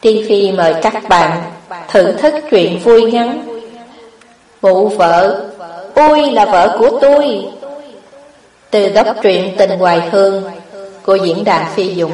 TV mời các bạn thử thức chuyện vui ngắn. Mụ vợ, ui là vợ của tôi. Từ góc truyện tình hoài hương của diễn đàn phi dũng.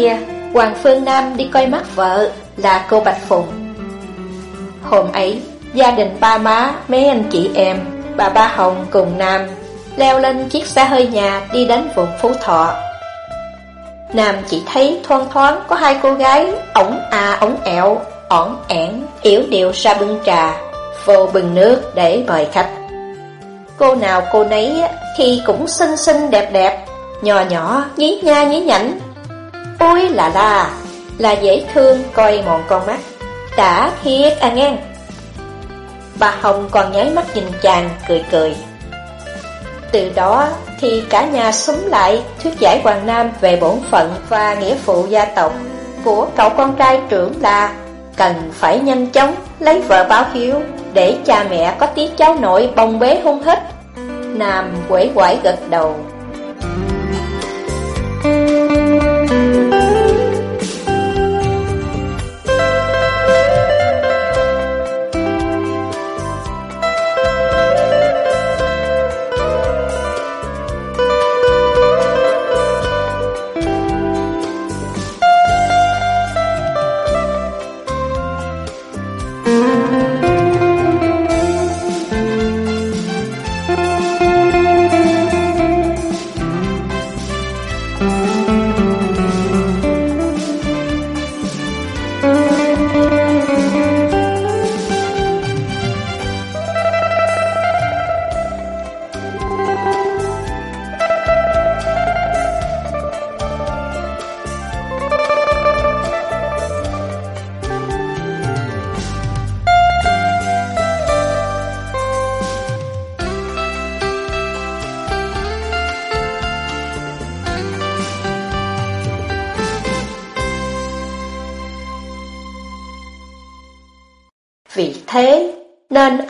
Kia, Hoàng Phương Nam đi coi mắt vợ là cô Bạch Phụng. Hôm ấy, gia đình ba má, mấy anh chị em, bà Ba Hồng cùng Nam leo lên chiếc xe hơi nhà đi đến vùng Phú Thọ. Nam chỉ thấy thoang thoáng có hai cô gái ổng à ổng ẹo, ỏn ẻn, yếu điệu ra bưng trà, vô bừng nước để mời khách. Cô nào cô nấy thì cũng xinh xinh đẹp đẹp, nhỏ nhỏ, nhí nha nhí nhảnh, Ôi là là, là dễ thương coi mòn con mắt. Đã thiệt à nghe. Bà Hồng còn nháy mắt nhìn chàng cười cười. Từ đó thì cả nhà súng lại thuyết giải Hoàng Nam về bổn phận và nghĩa vụ gia tộc của cậu con trai trưởng là cần phải nhanh chóng lấy vợ báo hiếu để cha mẹ có tí cháu nội bồng bế hung hết. Nam quẩy quải gật đầu.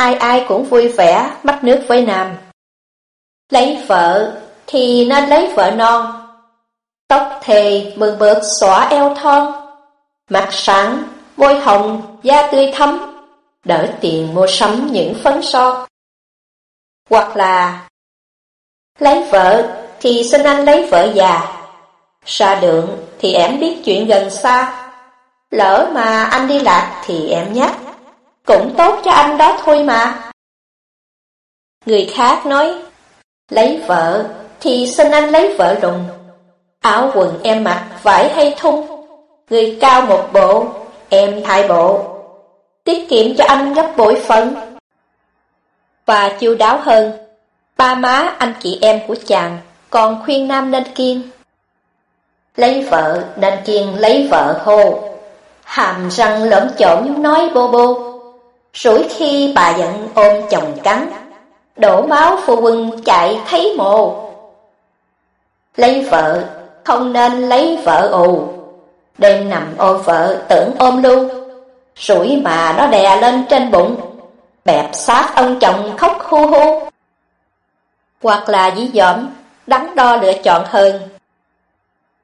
Ai ai cũng vui vẻ mắt nước với Nam. Lấy vợ thì nên lấy vợ non. Tóc thề mừng bợt xõa eo thon. Mặt sáng, môi hồng, da tươi thắm. Đỡ tiền mua sắm những phấn son. Hoặc là Lấy vợ thì xin anh lấy vợ già. Xa đường thì em biết chuyện gần xa. Lỡ mà anh đi lạc thì em nhắc cũng tốt cho anh đó thôi mà. Người khác nói, lấy vợ thì xin anh lấy vợ rùng. Áo quần em mặc vải hay thun, người cao một bộ, em thay bộ. Tiết kiệm cho anh gấp bội phần. Và chiêu đáo hơn, ba má anh chị em của chàng còn khuyên nam nên kiên. Lấy vợ nên kiên lấy vợ hô, hàm răng lỡm chổn nói bô bô. Rủi khi bà giận ôm chồng cắn, đổ máu phu quân chạy thấy mồ. Lấy vợ, không nên lấy vợ ù, đêm nằm ôm vợ tưởng ôm lưu, rủi mà nó đè lên trên bụng, bẹp sát ông chồng khóc hu hu. Hoặc là dĩ dỏm, đắn đo lựa chọn hơn.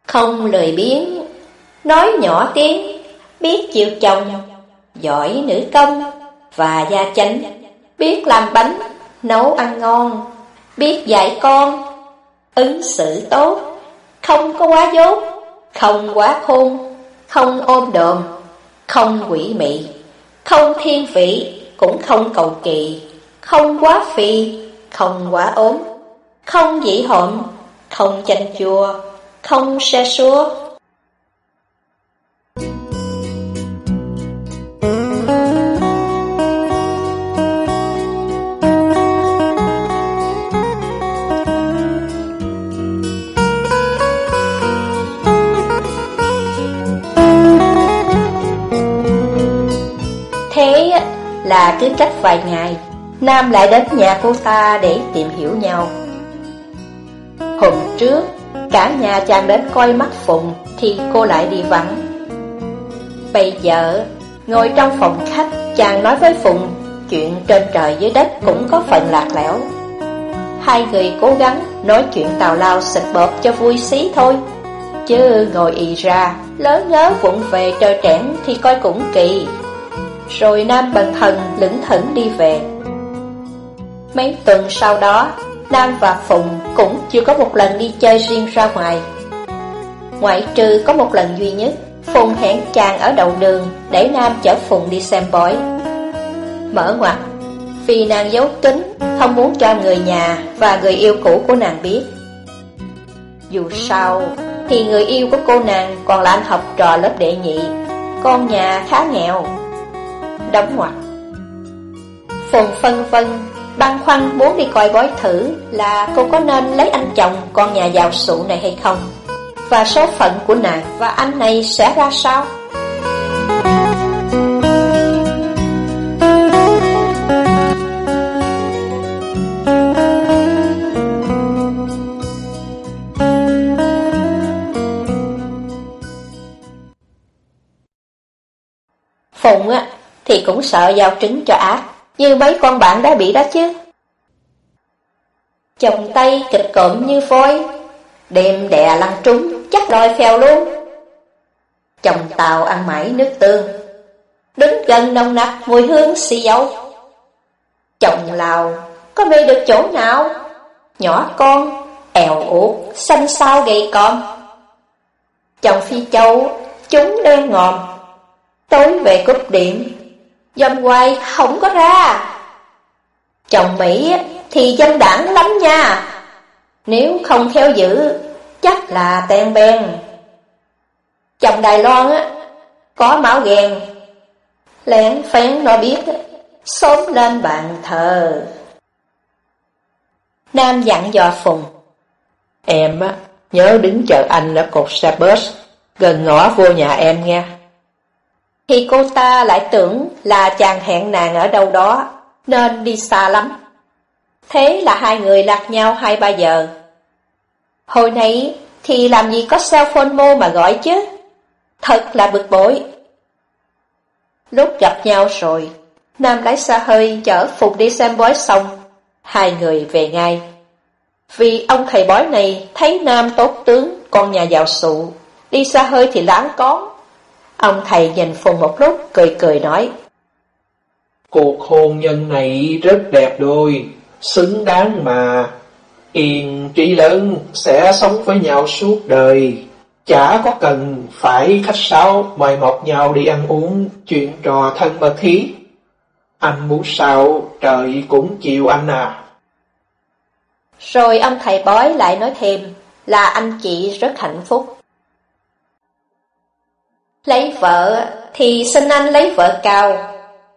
Không lười biếng, nói nhỏ tiếng, biết chịu chồng, giỏi nữ công, và gia chánh, biết làm bánh, nấu ăn ngon, biết dạy con, ứng xử tốt, không có quá dốt, không quá khôn, không ôm đồm, không quỷ mị, không thiên vị, cũng không cầu kỳ, không quá phi không quá ốm, không dĩ hộm, không chanh chua, không xe xúa. Là cứ cách vài ngày, Nam lại đến nhà cô ta để tìm hiểu nhau. Hôm trước, cả nhà chàng đến coi mắt Phụng thì cô lại đi vắng. Bây giờ, ngồi trong phòng khách, chàng nói với Phụng chuyện trên trời dưới đất cũng có phần lạc lẽo. Hai người cố gắng nói chuyện tào lao xịt bợp cho vui xí thôi. Chứ ngồi ì ra, lớn nhớ vụng về trời trẻn thì coi cũng kỳ. Rồi Nam bần thần lững thững đi về. Mấy tuần sau đó, Nam và Phụng cũng chưa có một lần đi chơi riêng ra ngoài. Ngoại trừ có một lần duy nhất, Phụng hẹn chàng ở đầu đường để Nam chở Phụng đi xem bói. Mở ngoặt, vì nàng giấu kín, không muốn cho người nhà và người yêu cũ của nàng biết. Dù sao, thì người yêu của cô nàng còn là anh học trò lớp đệ nhị, con nhà khá nghèo. Đóng ngoặc. Phùng phân vân băn khoăn muốn đi coi bói thử là cô có nên lấy anh chồng con nhà giàu sụ này hay không? Và số phận của nàng và anh này sẽ ra sao? Phụng thì cũng sợ giao trứng cho ác như mấy con bạn đã bị đó chứ. Chồng tay kịch cộm như phôi, đêm đè lăn trúng, chắc đòi phèo luôn. Chồng tàu ăn mãi nước tương, đứng gần nồng nặc mùi hương xì dầu. Chồng Lào, có mê được chỗ nào? Nhỏ con, èo uột, xanh xao gầy con. Chồng Phi Châu, chúng đen ngòm, tối về cúp điện, Dâm quay không có ra. Chồng Mỹ thì dâm đảng lắm nha. Nếu không theo giữ, Chắc là ten ben Chồng Đài Loan á, Có máu ghen Lén phén nó biết Sớm lên bàn thờ. Nam dặn dò Phùng. Em á, Nhớ đứng chờ anh ở cột xe bus, Gần ngõ vô nhà em nha thì cô ta lại tưởng là chàng hẹn nàng ở đâu đó, nên đi xa lắm. Thế là hai người lạc nhau hai ba giờ. Hồi nãy thì làm gì có cell phone mô mà gọi chứ? Thật là bực bội. Lúc gặp nhau rồi, Nam lái xa hơi chở Phục đi xem bói xong, hai người về ngay. Vì ông thầy bói này thấy Nam tốt tướng, con nhà giàu sụ, đi xa hơi thì láng có, Ông thầy nhìn Phùng một lúc, cười cười nói. Cuộc hôn nhân này rất đẹp đôi, xứng đáng mà. Yên trí lớn sẽ sống với nhau suốt đời. Chả có cần phải khách sáo mời mọc nhau đi ăn uống, chuyện trò thân mật thí. Anh muốn sao, trời cũng chịu anh à. Rồi ông thầy bói lại nói thêm là anh chị rất hạnh phúc. Lấy vợ thì xin anh lấy vợ cao,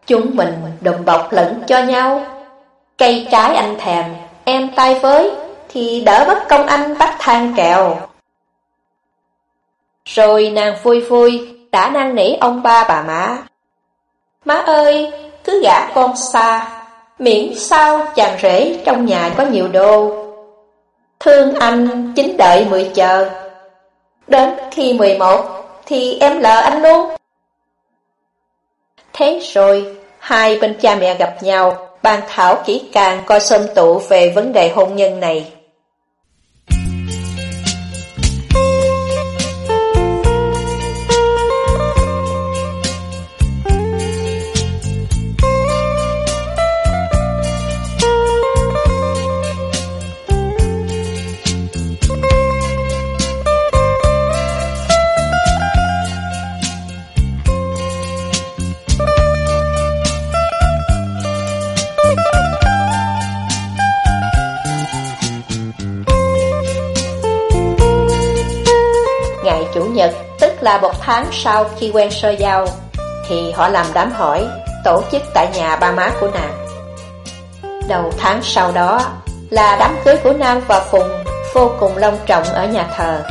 chúng mình đùm bọc lẫn cho nhau. Cây trái anh thèm, em tay với, thì đỡ bất công anh bắt than kẹo. Rồi nàng vui vui, đã năn nỉ ông ba bà má. Má ơi, cứ gả con xa, miễn sao chàng rể trong nhà có nhiều đồ. Thương anh chính đợi mười chờ, đến khi mười một thì em lỡ anh luôn. Thế rồi, hai bên cha mẹ gặp nhau, bàn thảo kỹ càng coi sơm tụ về vấn đề hôn nhân này. Chủ nhật, tức là một tháng sau khi quen sơ giao, thì họ làm đám hỏi, tổ chức tại nhà ba má của nàng. Đầu tháng sau đó là đám cưới của Nam và Phùng vô cùng long trọng ở nhà thờ.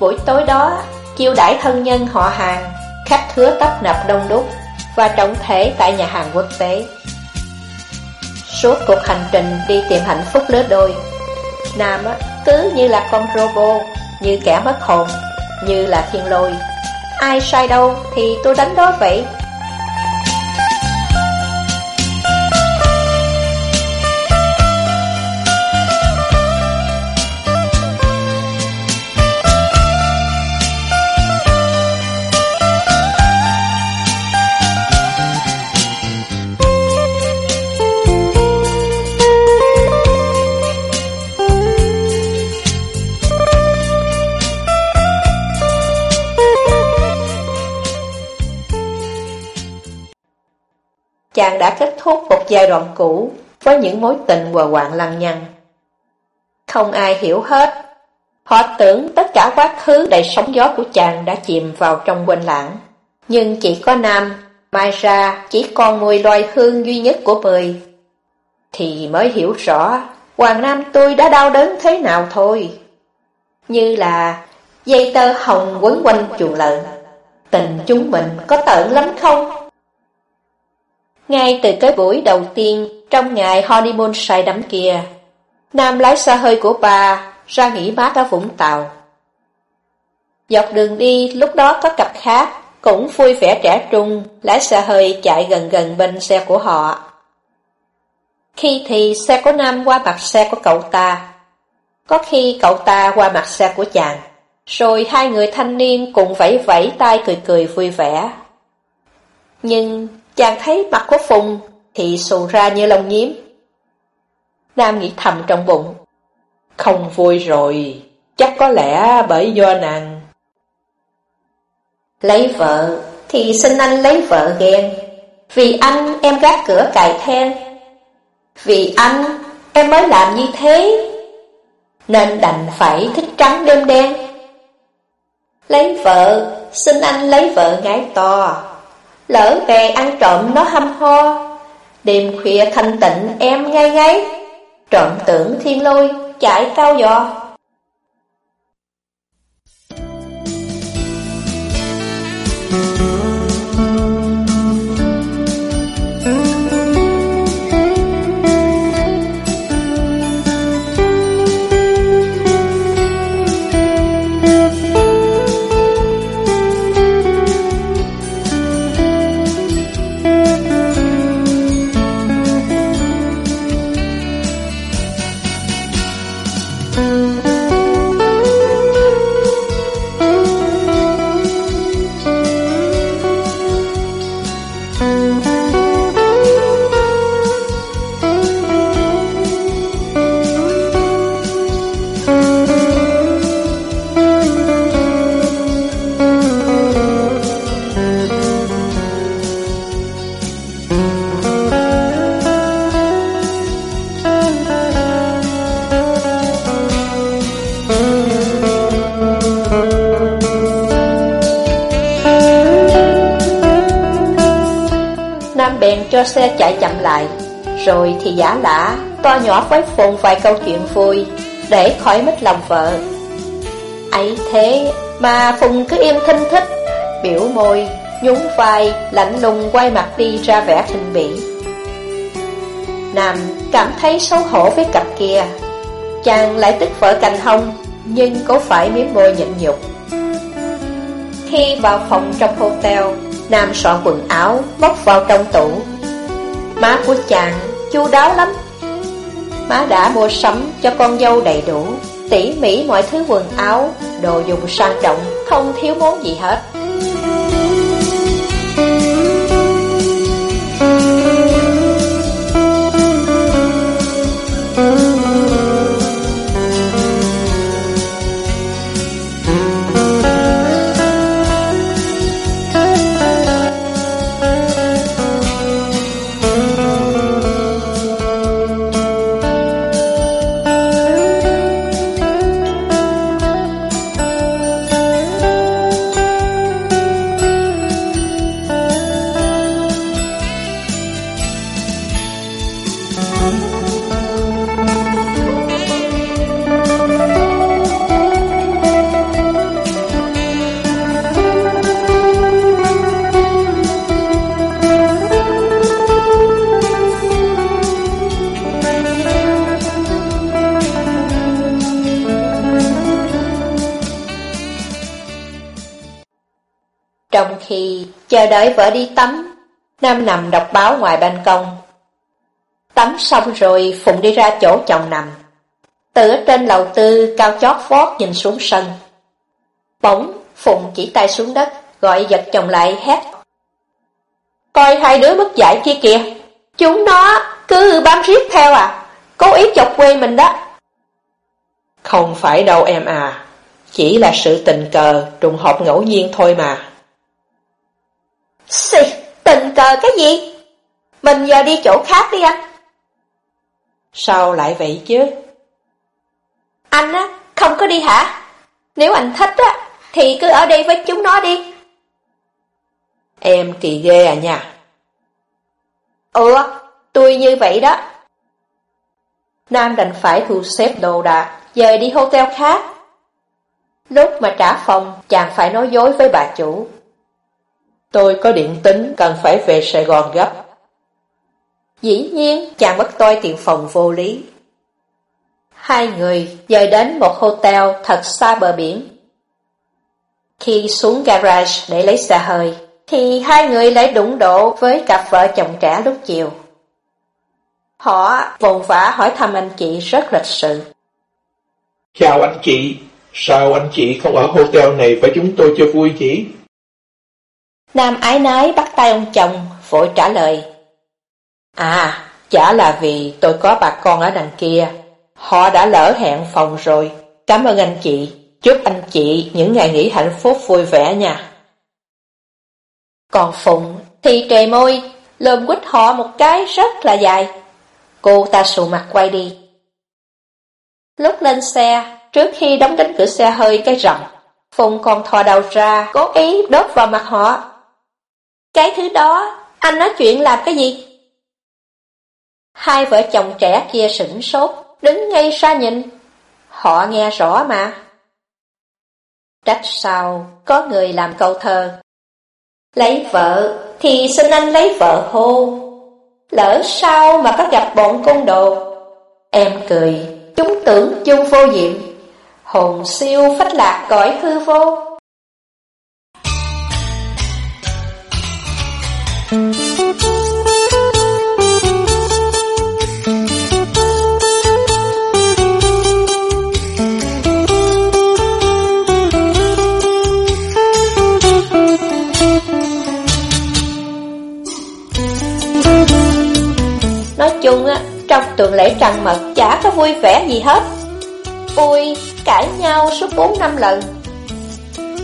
Buổi tối đó, chiêu đãi thân nhân họ hàng, khách hứa tấp nập đông đúc và trọng thể tại nhà hàng quốc tế. Suốt cuộc hành trình đi tìm hạnh phúc lứa đôi, Nam cứ như là con robot, như kẻ mất hồn, như là thiên lôi. Ai sai đâu thì tôi đánh đó vậy. Chàng đã kết thúc một giai đoạn cũ với những mối tình hòa hoạn lăng nhăng. Không ai hiểu hết. Họ tưởng tất cả quá khứ đầy sóng gió của chàng đã chìm vào trong quên lãng. Nhưng chỉ có Nam, mai ra chỉ còn mùi loài hương duy nhất của mười. Thì mới hiểu rõ, Hoàng Nam tôi đã đau đớn thế nào thôi. Như là dây tơ hồng quấn quanh chuồng lợn. Tình chúng mình có tợn lắm không? Ngay từ cái buổi đầu tiên trong ngày honeymoon say đắm kia, Nam lái xe hơi của bà ra nghỉ mát ở Vũng Tàu. Dọc đường đi lúc đó có cặp khác cũng vui vẻ trẻ trung lái xe hơi chạy gần gần bên xe của họ. Khi thì xe của Nam qua mặt xe của cậu ta, có khi cậu ta qua mặt xe của chàng, rồi hai người thanh niên cùng vẫy vẫy tay cười cười vui vẻ. Nhưng Chàng thấy mặt của Phùng thì xù ra như lông nhiếm. Nam nghĩ thầm trong bụng. Không vui rồi, chắc có lẽ bởi do nàng. Lấy vợ thì xin anh lấy vợ ghen. Vì anh em gác cửa cài then. Vì anh em mới làm như thế. Nên đành phải thích trắng đêm đen. Lấy vợ, xin anh lấy vợ ngái to. Lỡ về ăn trộm nó hâm ho Đêm khuya thanh tịnh em ngay ngáy Trộm tưởng thiên lôi chạy cao giò. Chạy chậm lại. Rồi thì giả lả, To nhỏ với Phùng vài câu chuyện vui, Để khỏi mất lòng vợ. Ấy thế mà Phùng cứ im thinh thích, Biểu môi, Nhún vai, Lạnh lùng quay mặt đi ra vẻ thinh bỉ. Nam cảm thấy xấu hổ với cặp kia. Chàng lại tức vợ cành hông Nhưng cố phải miếng môi nhịn nhục. Khi vào phòng trong hotel, Nam soạn quần áo, Móc vào trong tủ. Má của chàng chu đáo lắm. Má đã mua sắm cho con dâu đầy đủ, Tỉ mỉ mọi thứ quần áo, Đồ dùng sang trọng, Không thiếu món gì hết. Đợi vợ đi tắm, Nam nằm đọc báo ngoài ban công. Tắm xong rồi Phụng đi ra chỗ chồng nằm. Từ ở trên lầu tư cao chót vót nhìn xuống sân. Bỗng Phụng chỉ tay xuống đất, gọi giật chồng lại hét. Coi hai đứa mất dạy kia kìa, chúng nó cứ bám riết theo à, cố ý chọc quê mình đó. Không phải đâu em à, chỉ là sự tình cờ, trùng hợp ngẫu nhiên thôi mà. Xì, tình cờ cái gì? Mình giờ đi chỗ khác đi anh. Sao lại vậy chứ? Anh á, không có đi hả? Nếu anh thích á, thì cứ ở đây với chúng nó đi. Em kỳ ghê à nha. Ừ, tôi như vậy đó. Nam đành phải thu xếp đồ đạc, dời đi hotel khác. Lúc mà trả phòng, chàng phải nói dối với bà chủ. Tôi có điện tính cần phải về Sài Gòn gấp. Dĩ nhiên, chàng bất tôi tiện phòng vô lý. Hai người dời đến một hotel thật xa bờ biển. Khi xuống garage để lấy xe hơi, thì hai người lại đụng độ với cặp vợ chồng trẻ lúc chiều. Họ vồn vã hỏi thăm anh chị rất lịch sự. Chào anh chị, sao anh chị không ở hotel này với chúng tôi cho vui chị? Nam ái nái bắt tay ông chồng, vội trả lời. À, chả là vì tôi có bà con ở đằng kia. Họ đã lỡ hẹn phòng rồi. Cảm ơn anh chị. Chúc anh chị những ngày nghỉ hạnh phúc vui vẻ nha. Còn Phụng thì trề môi, lơm quýt họ một cái rất là dài. Cô ta sụ mặt quay đi. Lúc lên xe, trước khi đóng cánh cửa xe hơi cái rộng, phùng còn thò đầu ra, cố ý đốt vào mặt họ. Cái thứ đó, anh nói chuyện làm cái gì? Hai vợ chồng trẻ kia sửng sốt, đứng ngay xa nhìn. Họ nghe rõ mà. Trách sao có người làm câu thơ. Lấy vợ thì xin anh lấy vợ hô. Lỡ sao mà có gặp bọn côn đồ. Em cười, chúng tưởng chung vô diệm. Hồn siêu phách lạc cõi hư vô. Nói chung á, trong tuần lễ trăng mật chả có vui vẻ gì hết. Ui, cãi nhau suốt 4 năm lần.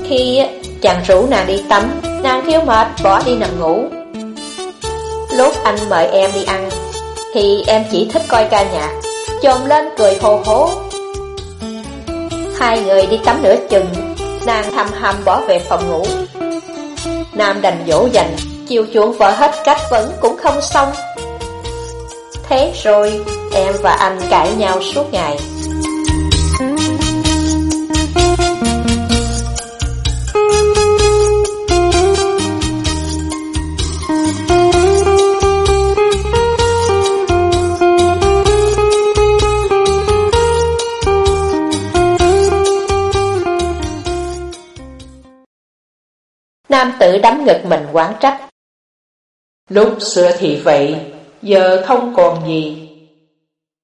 Khi chàng rủ nàng đi tắm, nàng thiếu mệt bỏ đi nằm ngủ. Lúc anh mời em đi ăn, thì em chỉ thích coi ca nhạc, chồm lên cười hồ hố. Hai người đi tắm nửa chừng, nàng thầm hầm bỏ về phòng ngủ. Nam đành dỗ dành, chiều chuộng vợ hết cách vẫn cũng không xong. Thế rồi, em và anh cãi nhau suốt ngày. Nam tử đắm ngực mình quán trách. Lúc xưa thì vậy, giờ không còn gì.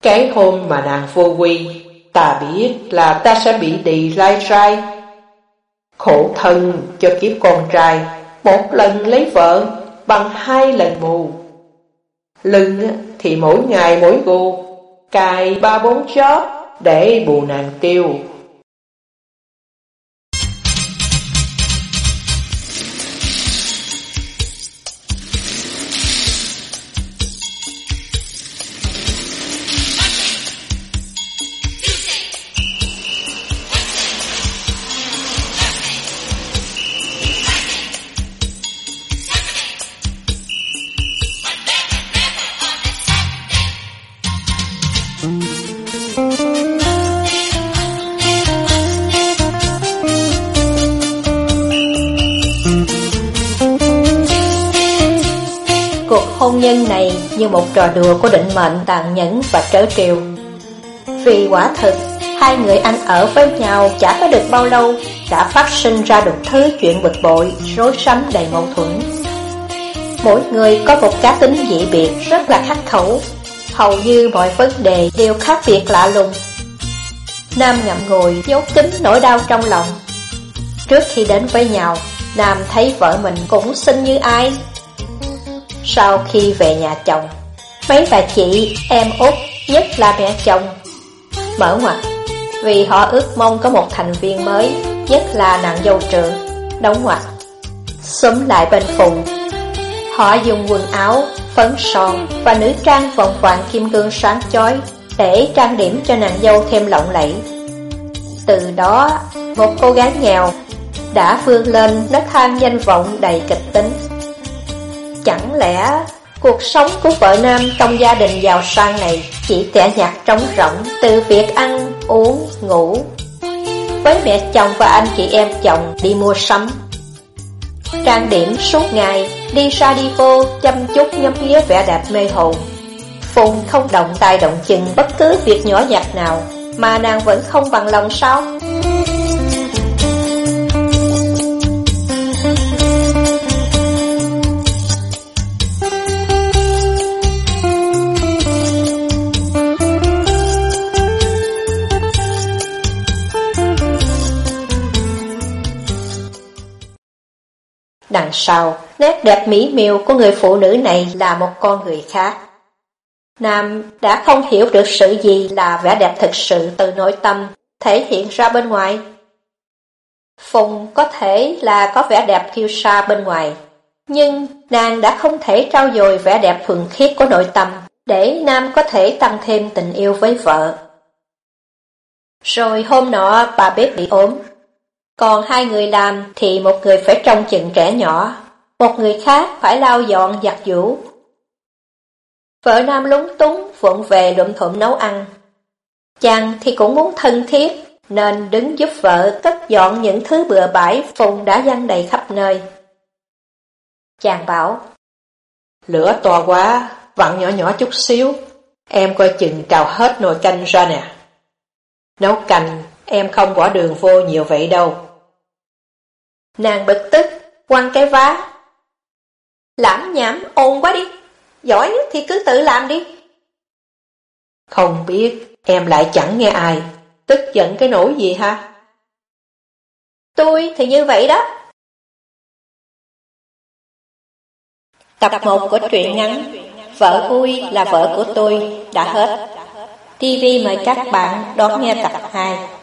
Cái hôm mà nàng vô quy, ta biết là ta sẽ bị đi lai trai. Khổ thân cho kiếp con trai, một lần lấy vợ bằng hai lần mù. Lưng thì mỗi ngày mỗi gù cài ba bốn chóp để bù nàng tiêu. Hôn nhân này như một trò đùa của định mệnh tàn nhẫn và trớ trêu. Vì quả thực, hai người anh ở với nhau chả có được bao lâu đã phát sinh ra được thứ chuyện bực bội, rối rắm đầy mâu thuẫn. Mỗi người có một cá tính dị biệt rất là khắc khẩu, hầu như mọi vấn đề đều khác biệt lạ lùng. Nam ngậm ngùi giấu kín nỗi đau trong lòng. Trước khi đến với nhau, Nam thấy vợ mình cũng xinh như ai. Sau khi về nhà chồng, mấy bà chị, em út, nhất là mẹ chồng, mở ngoặt vì họ ước mong có một thành viên mới, nhất là nàng dâu trưởng, đóng ngoặt. Xúm lại bên phùng, họ dùng quần áo, phấn son và nữ trang vòng vàng kim cương sáng chói để trang điểm cho nàng dâu thêm lộng lẫy. Từ đó, một cô gái nghèo đã vươn lên nấc thang danh vọng đầy kịch tính. Chẳng lẽ cuộc sống của vợ nam trong gia đình giàu sang này chỉ tẻ nhạt trống rỗng từ việc ăn, uống, ngủ. Với mẹ chồng và anh chị em chồng đi mua sắm. Trang điểm suốt ngày, đi ra đi vô, chăm chút ngắm nghía vẻ đẹp mê hồn. Phùng không động tay động chân bất cứ việc nhỏ nhặt nào, mà nàng vẫn không bằng lòng sao? Đằng sau, nét đẹp mỹ miều của người phụ nữ này là một con người khác. Nam đã không hiểu được sự gì là vẻ đẹp thực sự từ nội tâm, thể hiện ra bên ngoài. Phùng có thể là có vẻ đẹp kiêu sa bên ngoài, nhưng nàng đã không thể trao dồi vẻ đẹp thuần khiết của nội tâm để Nam có thể tăng thêm tình yêu với vợ. Rồi hôm nọ bà bếp bị ốm, còn hai người làm thì một người phải trông chừng trẻ nhỏ, một người khác phải lau dọn giặt giũ. Vợ Nam lúng túng vụng về lụm thụm nấu ăn. Chàng thì cũng muốn thân thiết, nên đứng giúp vợ cất dọn những thứ bừa bãi phùng đã văng đầy khắp nơi. Chàng bảo, Lửa to quá, vặn nhỏ nhỏ chút xíu, em coi chừng cào hết nồi canh ra nè. Nấu canh, em không bỏ đường vô nhiều vậy đâu. Nàng bực tức, quăng cái vá. Lãm nhảm ồn quá đi, giỏi thì cứ tự làm đi. Không biết, em lại chẳng nghe ai, tức giận cái nỗi gì ha? Tôi thì như vậy đó. Tập 1 của truyện ngắn Vợ vui là vợ của tôi đã hết. TV mời các bạn đón nghe tập 2.